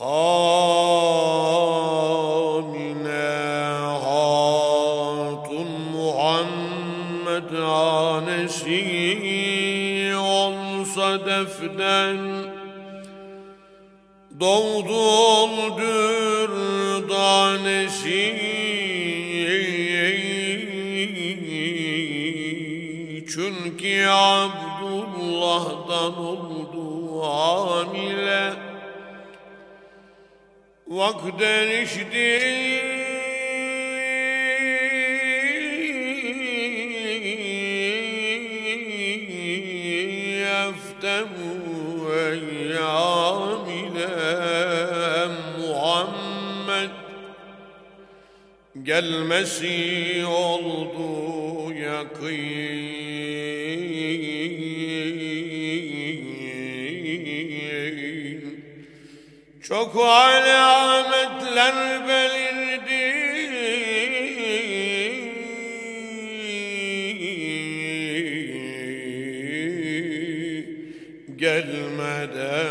Amine Hatun Muhammed hanesi olsa defden Doğdu öldür danesi. Çünkü Abdullah'dan oldu hamile Vakten içti. Yeftemu eyyamine Muhammed. Gelmesi oldu yakın Çok alametler belirdi. Gelmeden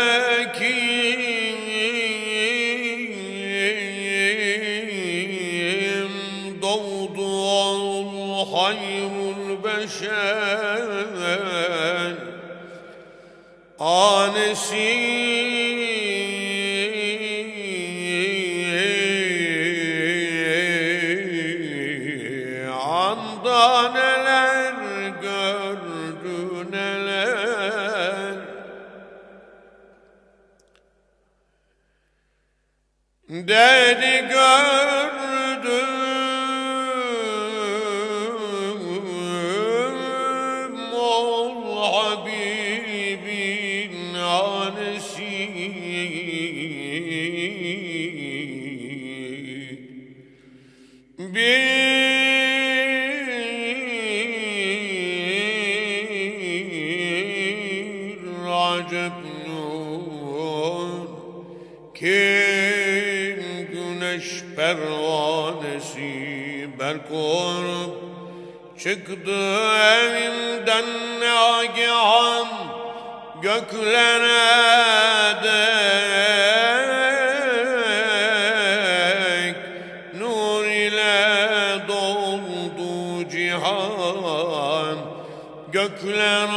Dedi gördüm ol Habibin anesi Bir pervanesi berkorup çıktı evinden nagihan göklere dek. Nur ile doldu cihan gökler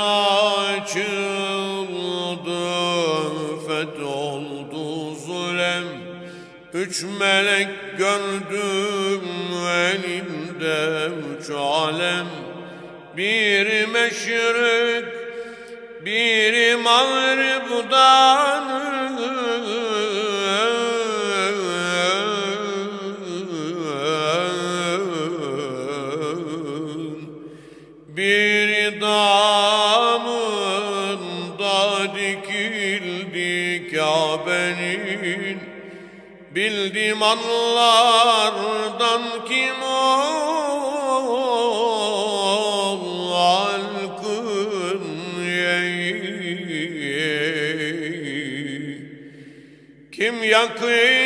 açıldı fetholdu zulem. Üç melek gördüm elinde üç alem. Biri meşrik, biri mağribdan Bir damında dikildi Kabe'nin Bildim anlardan kim ol halkın. Kim yakın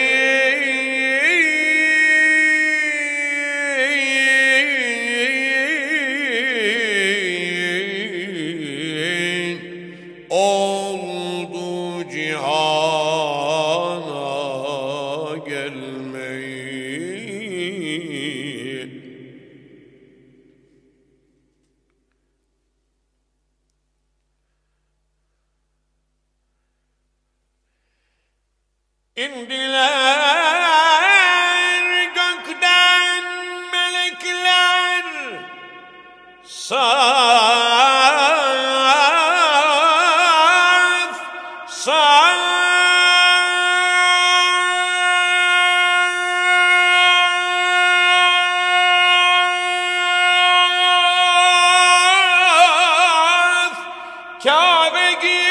indiler gökten melekler saf saf. Kabe gibi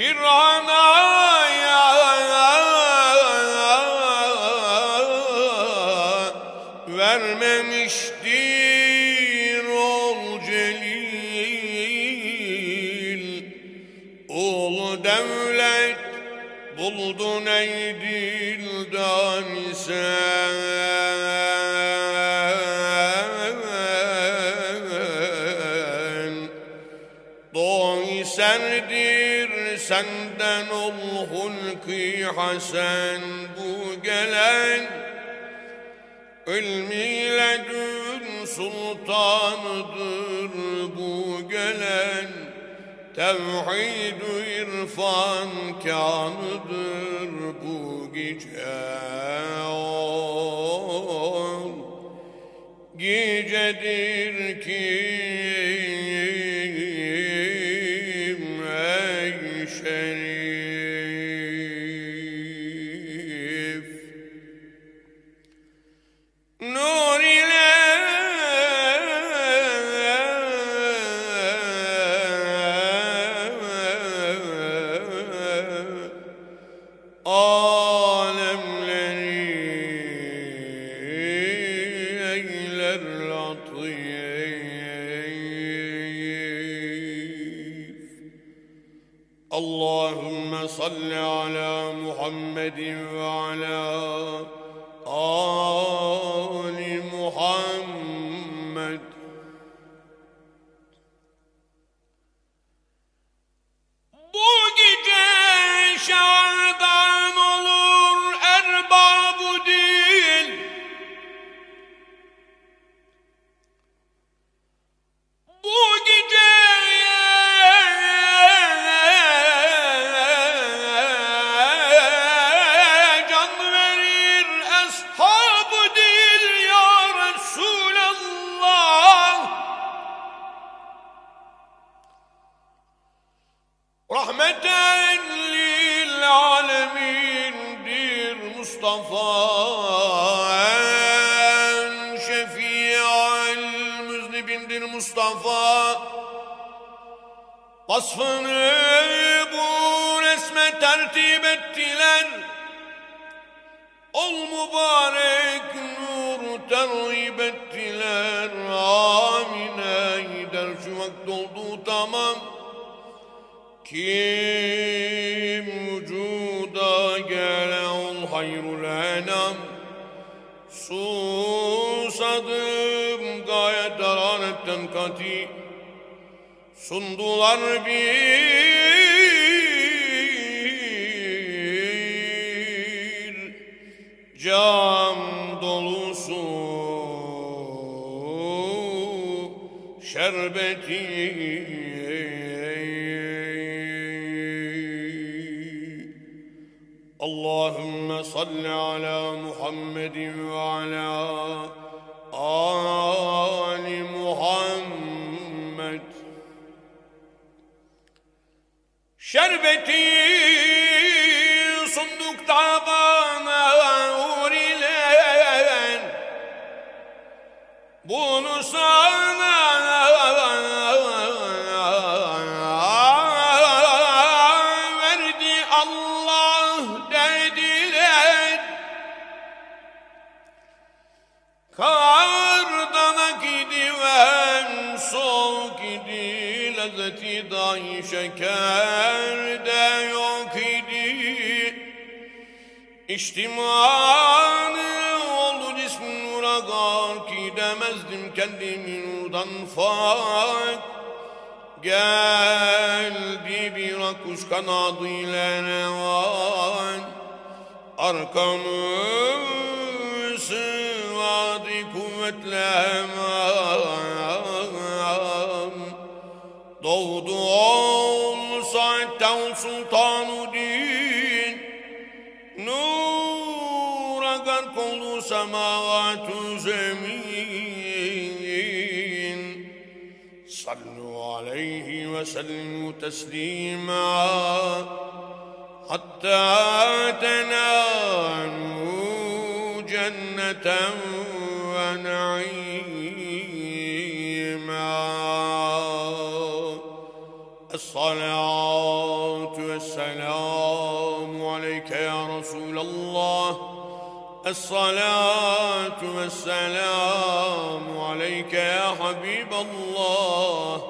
bir anaya vermemiştir ol celil. Oğlu devlet buldun ey dildan sen Doğu serdir senden ol hulki hasen. Bu gelen İlmiyle dün sultanıdır. Bu gelen Tevhid-ü irfan kanıdır bu gece Gecedir kim صل على محمد وعلى آل en şefi'al müznibindir Mustafa. Vasfını bu resme tertip ettiler. Ol mübarek nur terhip ettiler. Amine gider şu vakit oldu tamam. Kim ol hayrul enam. Susadım gayet daranetten kati. Sundular bir cam dolusu şerbeti صل على محمد وعلى آل محمد Şerbeti Kardan gidiven sol gidi lezzeti dahi şekerde yok idi. İçtimanı oldu cismin uragar ki demezdim kendimi nurdan fak Geldi bir akuş kanadıyla revan. Arkamı الأمام ضوضاء سعته سلطان الدين. نورك كل سماوات زمين. صلوا عليه وسلموا تسليما. حتى تنالوا جنة ونعيما الصلاة والسلام عليك يا رسول الله. الصلاة والسلام عليك يا حبيب الله.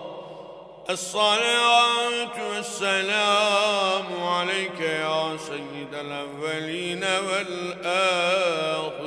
الصلاة والسلام عليك يا سيد الأولين والآخرين.